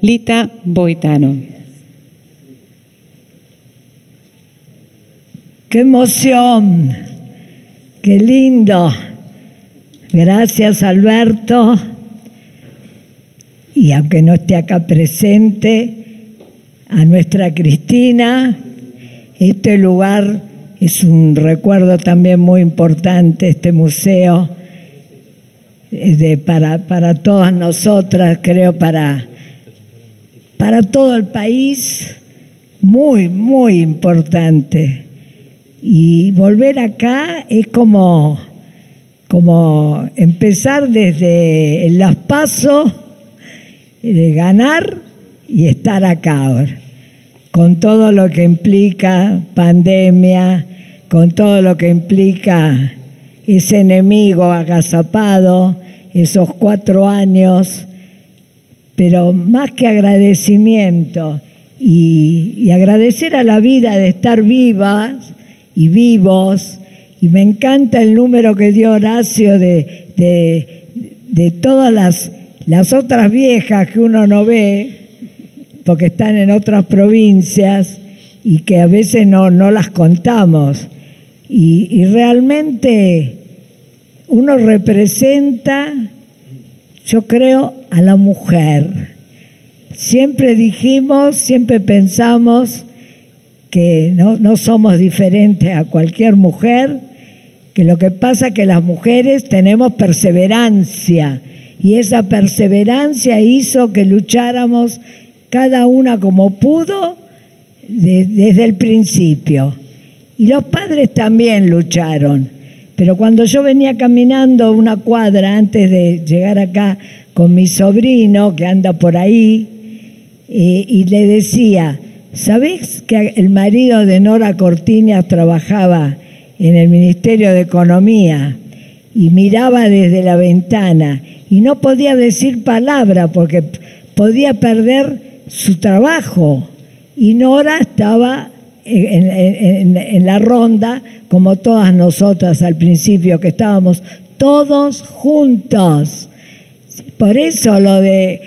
Lita Boitano. ¡Qué emoción! ¡Qué lindo! Gracias Alberto. Y aunque no esté acá presente, a nuestra Cristina, este lugar es un recuerdo también muy importante, este museo, para, para todas nosotras, creo, para para todo el país muy, muy importante. Y volver acá es como, como empezar desde las pasos de ganar y estar acá ahora, con todo lo que implica pandemia, con todo lo que implica ese enemigo agazapado, esos cuatro años pero más que agradecimiento y, agradecer a la vida de estar vivas y vivos, y me encanta el número que dio Horacio de, de, todas las, las otras viejas que uno no ve, porque están en otras provincias y que a veces no, no las contamos. Y, y realmente uno representa yo creo a la mujer. Siempre dijimos, siempre pensamos que no, somos diferentes a cualquier mujer, que lo que pasa es que las mujeres tenemos perseverancia y esa perseverancia hizo que lucháramos cada una como pudo desde el principio. Y los padres también lucharon. Pero cuando yo venía caminando una cuadra antes de llegar acá con mi sobrino que anda por ahí, y le decía, ¿sabés que el marido de Nora Cortiñas trabajaba en el Ministerio de Economía y miraba desde la ventana y no podía decir palabra porque podía perder su trabajo? Y Nora estaba en, la ronda, como todas nosotras al principio, que estábamos todos juntos. Por eso lo de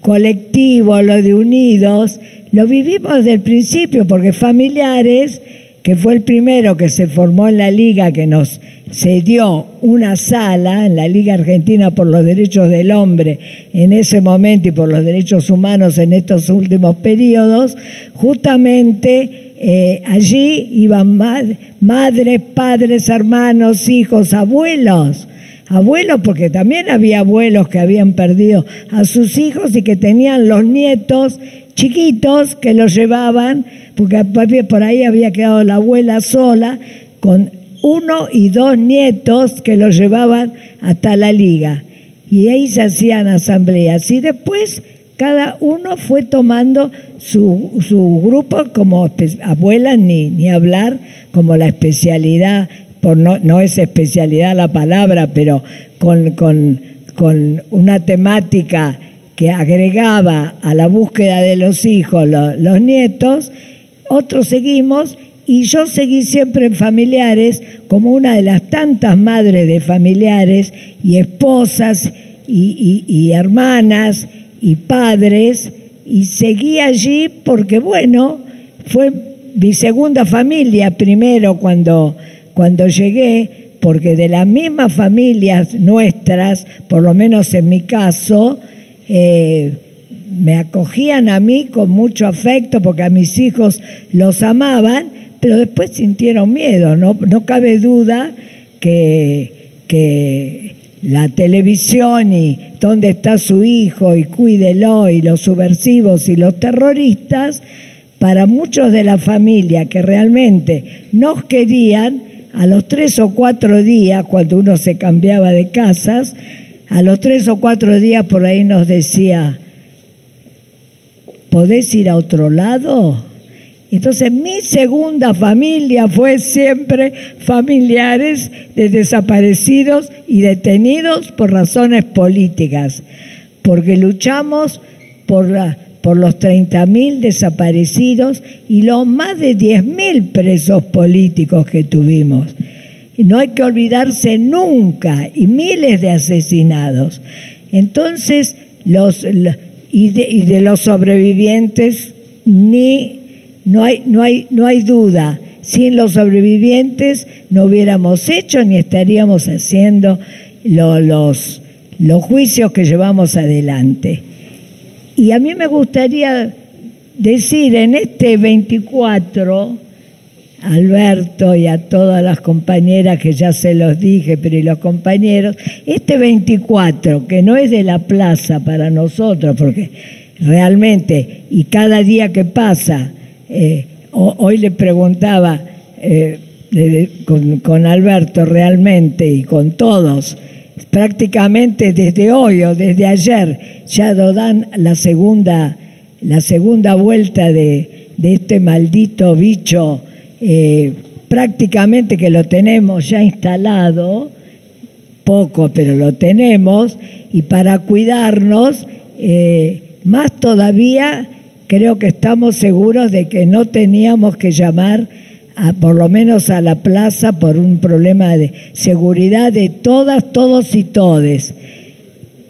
colectivo, lo de unidos, lo vivimos desde el principio, porque familiares que fue el primero que se formó en la liga, que nos cedió una sala en la Liga Argentina por los Derechos del Hombre en ese momento y por los derechos humanos en estos últimos periodos, justamente eh, allí iban madres, padres, hermanos, hijos, abuelos abuelos, porque también había abuelos que habían perdido a sus hijos y que tenían los nietos chiquitos que los llevaban, porque por ahí había quedado la abuela sola, con uno y dos nietos que los llevaban hasta la liga. Y ahí se hacían asambleas. Y después cada uno fue tomando su, su grupo como abuelas, ni, ni hablar, como la especialidad no, es especialidad la palabra, pero con, una temática que agregaba a la búsqueda de los hijos los nietos, otros seguimos y yo seguí siempre en familiares como una de las tantas madres de familiares y esposas y hermanas y padres y seguí allí porque bueno, fue mi segunda familia primero cuando cuando llegué, porque de las mismas familias nuestras, por lo menos en mi caso, eh, me acogían a mí con mucho afecto porque a mis hijos los amaban, pero después sintieron miedo. No, no cabe duda que, que la televisión y dónde está su hijo y cuídelo y los subversivos y los terroristas, para muchos de la familia que realmente nos querían, a los tres o cuatro días, cuando uno se cambiaba de casas, a los tres o cuatro días por ahí nos decía, ¿podés ir a otro lado? Entonces mi segunda familia fue siempre familiares de desaparecidos y detenidos por razones políticas, porque luchamos por la por los 30.000 desaparecidos y los más de 10.000 presos políticos que tuvimos. Y no hay que olvidarse nunca, y miles de asesinados. Entonces, los, y de, y de los sobrevivientes ni no hay, no hay, no hay duda. Sin los sobrevivientes no hubiéramos hecho ni estaríamos haciendo los, los juicios que llevamos adelante. Y a mí me gustaría decir en este 24, Alberto y a todas las compañeras que ya se los dije, pero y los compañeros, este 24, que no es de la plaza para nosotros, porque realmente, y cada día que pasa, eh, hoy le preguntaba eh, con, con Alberto realmente y con todos, prácticamente desde hoy o desde ayer ya lo dan la segunda, la segunda vuelta de, este maldito bicho, eh, prácticamente que lo tenemos ya instalado, poco, pero lo tenemos, y para cuidarnos, eh, más todavía creo que estamos seguros de que no teníamos que llamar por lo menos a la plaza por un problema de seguridad de todas, todos y todes.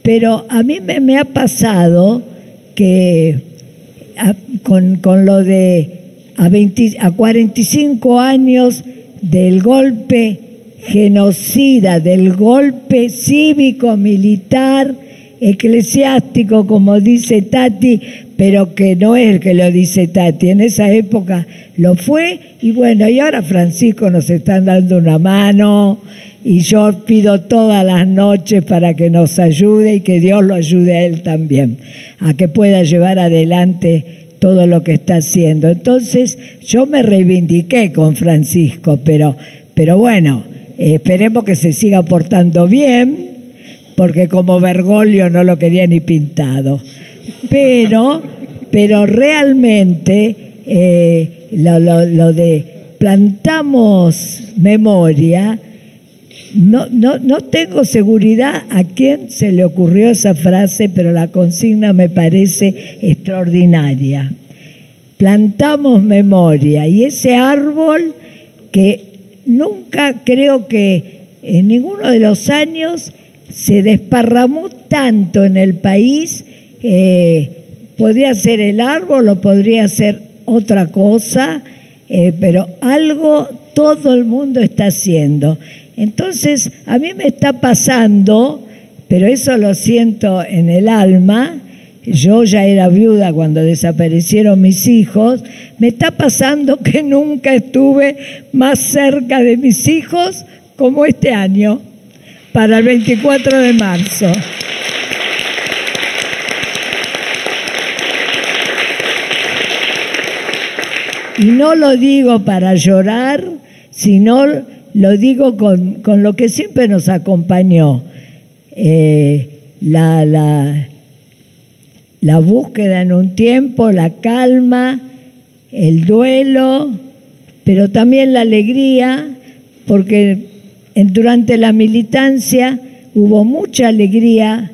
Pero a mí me, ha pasado que con, lo de a, 20, a 45 años del golpe genocida, del golpe cívico-militar, eclesiástico, como dice Tati, pero que no es el que lo dice Tati. En esa época lo fue y bueno, y ahora Francisco nos están dando una mano y yo pido todas las noches para que nos ayude y que Dios lo ayude a él también, a que pueda llevar adelante todo lo que está haciendo. Entonces yo me reivindiqué con Francisco, pero, pero bueno, esperemos que se siga portando bien porque como Bergoglio no lo quería ni pintado. Pero, pero realmente eh, lo, de plantamos memoria, no, no, no tengo seguridad a quién se le ocurrió esa frase, pero la consigna me parece extraordinaria. Plantamos memoria y ese árbol que nunca creo que en ninguno de los años se desparramó tanto en el país, eh, podría ser el árbol o podría ser otra cosa, eh, pero algo todo el mundo está haciendo. Entonces, a mí me está pasando, pero eso lo siento en el alma, yo ya era viuda cuando desaparecieron mis hijos, me está pasando que nunca estuve más cerca de mis hijos como este año para el 24 de marzo. Y no lo digo para llorar, sino lo digo con, lo que siempre nos acompañó. Eh, la, la, la búsqueda en un tiempo, la calma, el duelo, pero también la alegría, porque durante la militancia hubo mucha alegría,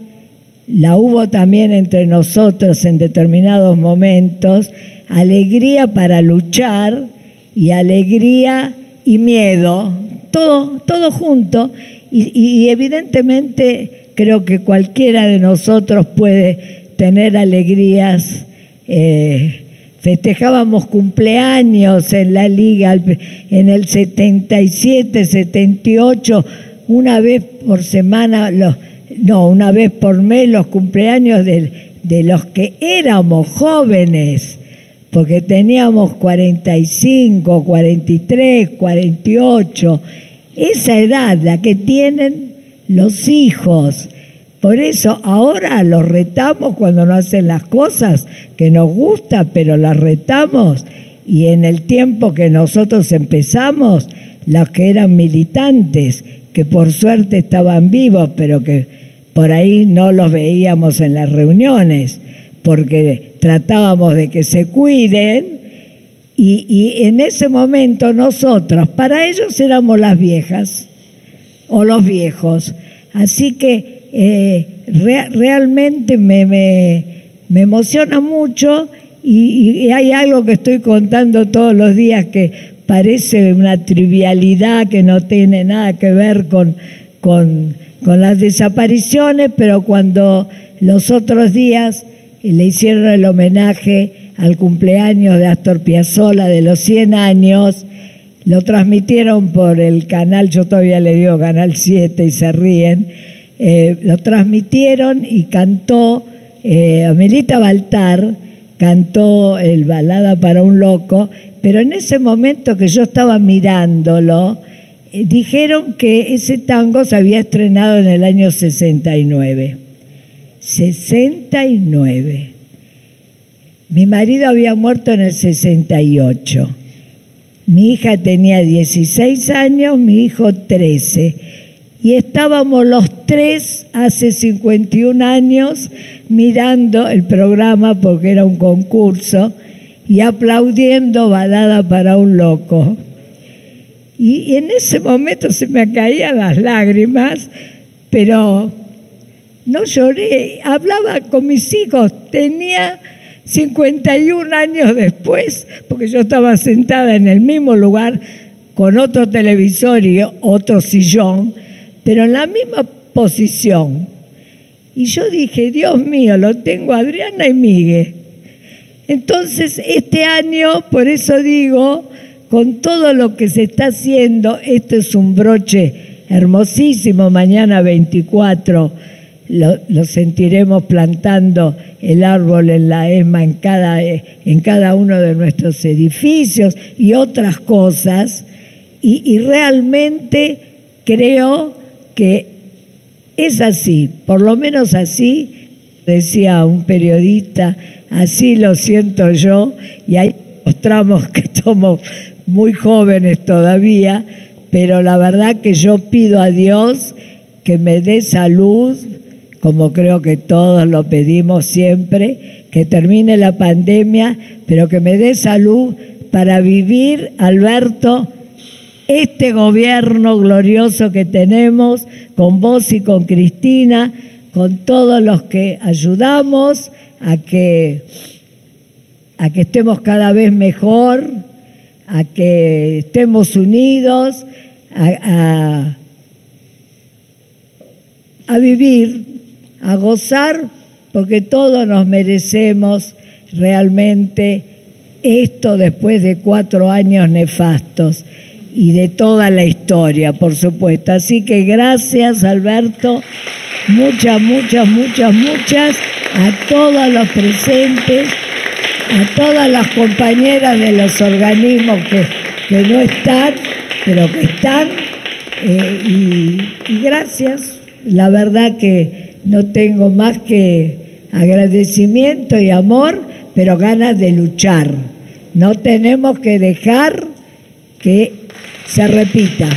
la hubo también entre nosotros en determinados momentos, alegría para luchar y alegría y miedo, todo, todo junto. Y, evidentemente creo que cualquiera de nosotros puede tener alegrías. Eh, Festejábamos cumpleaños en la liga en el 77, 78, una vez por semana, no, una vez por mes los cumpleaños de, de los que éramos jóvenes, porque teníamos 45, 43, 48, esa edad la que tienen los hijos por eso ahora los retamos cuando no hacen las cosas que nos gusta, pero las retamos. Y en el tiempo que nosotros empezamos, los que eran militantes, que por suerte estaban vivos, pero que por ahí no los veíamos en las reuniones, porque tratábamos de que se cuiden. Y, y en ese momento nosotros, para ellos éramos las viejas o los viejos. Así que eh, realmente me, me, emociona mucho y, hay algo que estoy contando todos los días que parece una trivialidad que no tiene nada que ver con, con, las desapariciones, pero cuando los otros días le hicieron el homenaje al cumpleaños de Astor Piazzolla de los 100 años, lo transmitieron por el canal, yo todavía le digo Canal 7 y se ríen, eh, lo transmitieron y cantó eh, Amelita Baltar, cantó el Balada para un Loco, pero en ese momento que yo estaba mirándolo, eh, dijeron que ese tango se había estrenado en el año 69. 69. Mi marido había muerto en el 68. Mi hija tenía 16 años, mi hijo 13. Y estábamos los tres hace 51 años mirando el programa porque era un concurso y aplaudiendo balada para un loco. Y, en ese momento se me caían las lágrimas, pero no lloré, hablaba con mis hijos, tenía 51 años después, porque yo estaba sentada en el mismo lugar con otro televisor y otro sillón, pero en la misma posición. Y yo dije, Dios mío, lo tengo Adriana y Miguel. Entonces, este año, por eso digo, con todo lo que se está haciendo, esto es un broche hermosísimo, mañana 24 lo, sentiremos plantando el árbol en la ESMA en cada, uno de nuestros edificios y otras cosas. y realmente creo que es así, por lo menos así, decía un periodista, así lo siento yo, y ahí mostramos que somos muy jóvenes todavía, pero la verdad que yo pido a Dios que me dé salud, como creo que todos lo pedimos siempre, que termine la pandemia, pero que me dé salud para vivir, Alberto, este gobierno glorioso que tenemos, con vos y con Cristina, con todos los que ayudamos a que, a que estemos cada vez mejor, a que estemos unidos, a, a vivir a gozar, porque todos nos merecemos realmente esto después de cuatro años nefastos y de toda la historia, por supuesto. Así que gracias, Alberto, muchas, muchas, muchas, muchas a todos los presentes, a todas las compañeras de los organismos que, que no están, pero que están, eh, y, y gracias. La verdad que no tengo más que agradecimiento y amor, pero ganas de luchar. No tenemos que dejar que se repita.